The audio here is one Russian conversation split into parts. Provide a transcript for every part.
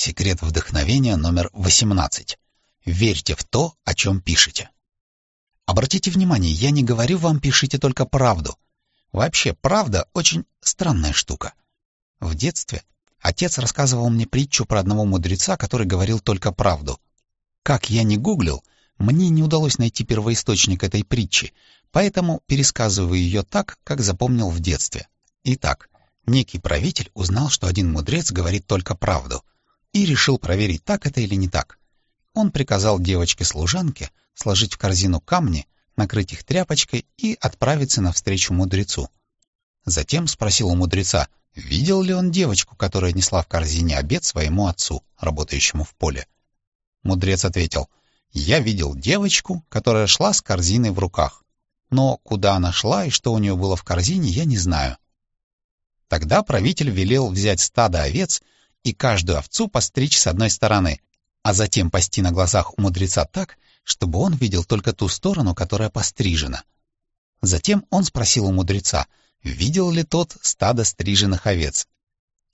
Секрет вдохновения номер 18. Верьте в то, о чем пишете. Обратите внимание, я не говорю вам пишите только правду. Вообще, правда очень странная штука. В детстве отец рассказывал мне притчу про одного мудреца, который говорил только правду. Как я не гуглил, мне не удалось найти первоисточник этой притчи, поэтому пересказываю ее так, как запомнил в детстве. Итак, некий правитель узнал, что один мудрец говорит только правду — и решил проверить, так это или не так. Он приказал девочке-служанке сложить в корзину камни, накрыть их тряпочкой и отправиться навстречу мудрецу. Затем спросил у мудреца, видел ли он девочку, которая несла в корзине обед своему отцу, работающему в поле. Мудрец ответил, «Я видел девочку, которая шла с корзиной в руках. Но куда она шла и что у нее было в корзине, я не знаю». Тогда правитель велел взять стадо овец и каждую овцу постричь с одной стороны, а затем пасти на глазах у мудреца так, чтобы он видел только ту сторону, которая пострижена. Затем он спросил у мудреца, видел ли тот стадо стриженных овец.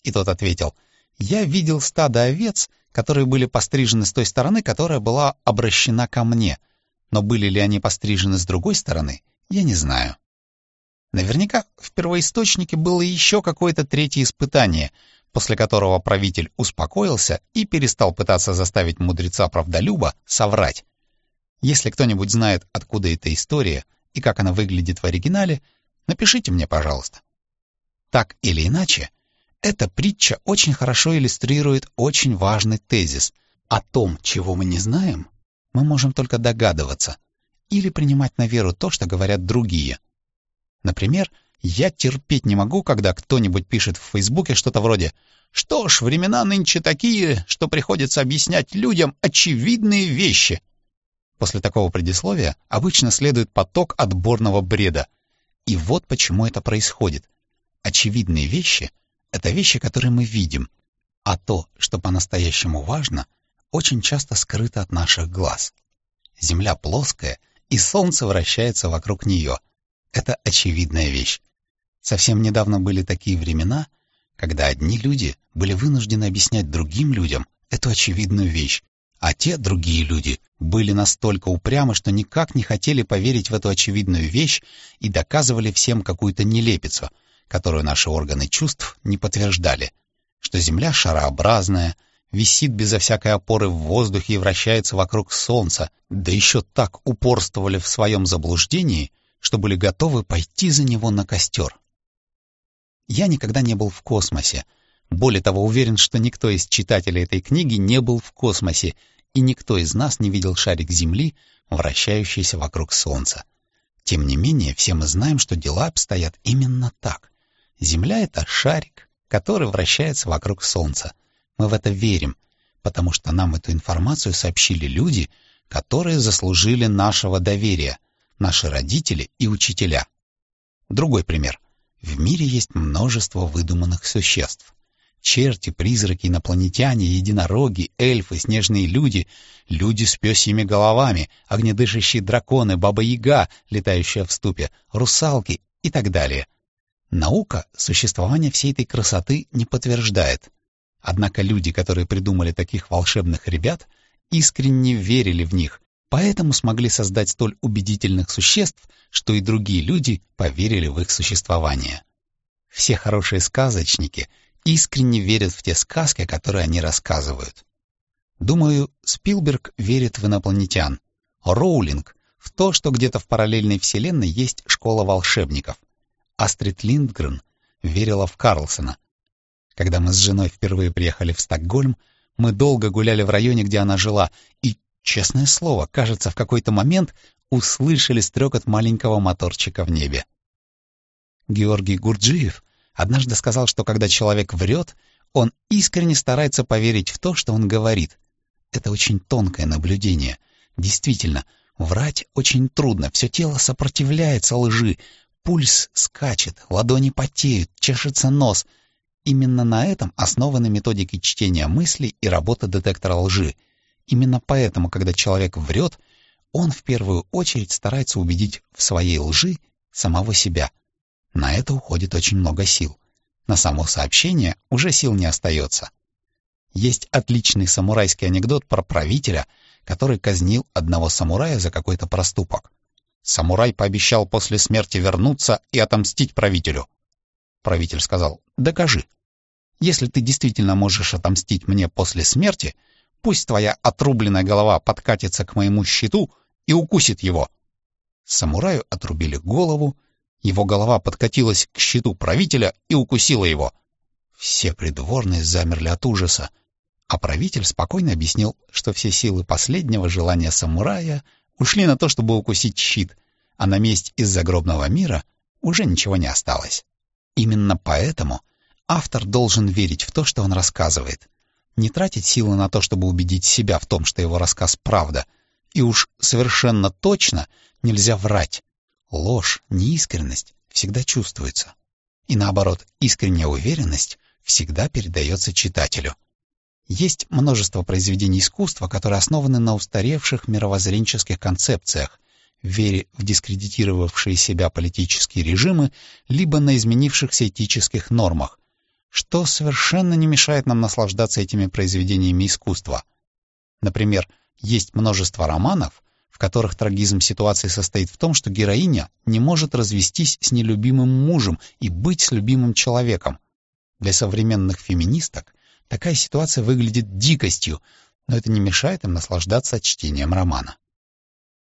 И тот ответил, «Я видел стадо овец, которые были пострижены с той стороны, которая была обращена ко мне, но были ли они пострижены с другой стороны, я не знаю». Наверняка в первоисточнике было еще какое-то третье испытание, после которого правитель успокоился и перестал пытаться заставить мудреца-правдолюба соврать. Если кто-нибудь знает, откуда эта история и как она выглядит в оригинале, напишите мне, пожалуйста. Так или иначе, эта притча очень хорошо иллюстрирует очень важный тезис. О том, чего мы не знаем, мы можем только догадываться или принимать на веру то, что говорят другие. Например, я терпеть не могу, когда кто-нибудь пишет в Фейсбуке что-то вроде «Что ж, времена нынче такие, что приходится объяснять людям очевидные вещи». После такого предисловия обычно следует поток отборного бреда. И вот почему это происходит. Очевидные вещи — это вещи, которые мы видим, а то, что по-настоящему важно, очень часто скрыто от наших глаз. Земля плоская, и солнце вращается вокруг нее. Это очевидная вещь. Совсем недавно были такие времена, когда одни люди были вынуждены объяснять другим людям эту очевидную вещь, а те другие люди были настолько упрямы, что никак не хотели поверить в эту очевидную вещь и доказывали всем какую-то нелепицу, которую наши органы чувств не подтверждали, что Земля шарообразная, висит безо всякой опоры в воздухе и вращается вокруг Солнца, да еще так упорствовали в своем заблуждении, что были готовы пойти за него на костер. Я никогда не был в космосе. Более того, уверен, что никто из читателей этой книги не был в космосе, и никто из нас не видел шарик Земли, вращающийся вокруг Солнца. Тем не менее, все мы знаем, что дела обстоят именно так. Земля — это шарик, который вращается вокруг Солнца. Мы в это верим, потому что нам эту информацию сообщили люди, которые заслужили нашего доверия, наши родители и учителя. Другой пример. В мире есть множество выдуманных существ. Черти, призраки, инопланетяне, единороги, эльфы, снежные люди, люди с пёсьими головами, огнедышащие драконы, баба-яга, летающая в ступе, русалки и так далее. Наука существование всей этой красоты не подтверждает. Однако люди, которые придумали таких волшебных ребят, искренне верили в них, поэтому смогли создать столь убедительных существ, что и другие люди поверили в их существование. Все хорошие сказочники искренне верят в те сказки, которые они рассказывают. Думаю, Спилберг верит в инопланетян, Роулинг — в то, что где-то в параллельной вселенной есть школа волшебников. Астрид Линдгрен верила в Карлсона. Когда мы с женой впервые приехали в Стокгольм, мы долго гуляли в районе, где она жила, и Честное слово, кажется, в какой-то момент услышали стрекот маленького моторчика в небе. Георгий Гурджиев однажды сказал, что когда человек врет, он искренне старается поверить в то, что он говорит. Это очень тонкое наблюдение. Действительно, врать очень трудно, все тело сопротивляется лжи, пульс скачет, ладони потеют, чешется нос. Именно на этом основаны методики чтения мыслей и работа детектора лжи — Именно поэтому, когда человек врет, он в первую очередь старается убедить в своей лжи самого себя. На это уходит очень много сил. На само сообщение уже сил не остается. Есть отличный самурайский анекдот про правителя, который казнил одного самурая за какой-то проступок. Самурай пообещал после смерти вернуться и отомстить правителю. Правитель сказал, «Докажи. Если ты действительно можешь отомстить мне после смерти, пусть твоя отрубленная голова подкатится к моему щиту и укусит его». Самураю отрубили голову, его голова подкатилась к щиту правителя и укусила его. Все придворные замерли от ужаса, а правитель спокойно объяснил, что все силы последнего желания самурая ушли на то, чтобы укусить щит, а на месть из загробного мира уже ничего не осталось. Именно поэтому автор должен верить в то, что он рассказывает, не тратить силы на то, чтобы убедить себя в том, что его рассказ правда, и уж совершенно точно нельзя врать. Ложь, неискренность всегда чувствуется. И наоборот, искренняя уверенность всегда передается читателю. Есть множество произведений искусства, которые основаны на устаревших мировоззренческих концепциях, вере в дискредитировавшие себя политические режимы, либо на изменившихся этических нормах, что совершенно не мешает нам наслаждаться этими произведениями искусства. Например, есть множество романов, в которых трагизм ситуации состоит в том, что героиня не может развестись с нелюбимым мужем и быть с любимым человеком. Для современных феминисток такая ситуация выглядит дикостью, но это не мешает им наслаждаться чтением романа.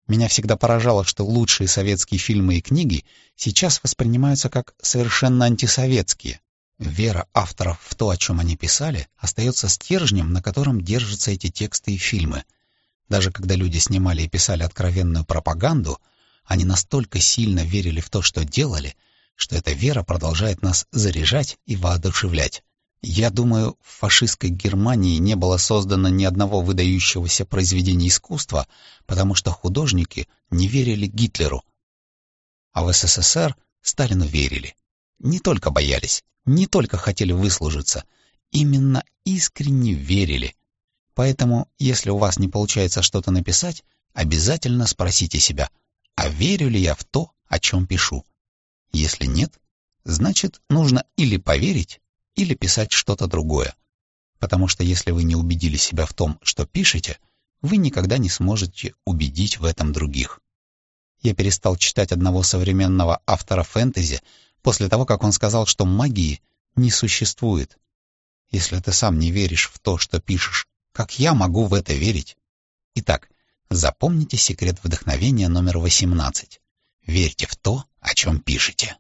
Меня всегда поражало, что лучшие советские фильмы и книги сейчас воспринимаются как совершенно антисоветские. Вера авторов в то, о чем они писали, остается стержнем, на котором держатся эти тексты и фильмы. Даже когда люди снимали и писали откровенную пропаганду, они настолько сильно верили в то, что делали, что эта вера продолжает нас заряжать и воодушевлять. Я думаю, в фашистской Германии не было создано ни одного выдающегося произведения искусства, потому что художники не верили Гитлеру. А в СССР Сталину верили. Не только боялись, не только хотели выслужиться, именно искренне верили. Поэтому, если у вас не получается что-то написать, обязательно спросите себя, а верю ли я в то, о чем пишу? Если нет, значит, нужно или поверить, или писать что-то другое. Потому что если вы не убедили себя в том, что пишете, вы никогда не сможете убедить в этом других. Я перестал читать одного современного автора фэнтези, после того, как он сказал, что магии не существует. Если ты сам не веришь в то, что пишешь, как я могу в это верить? Итак, запомните секрет вдохновения номер 18. Верьте в то, о чем пишете.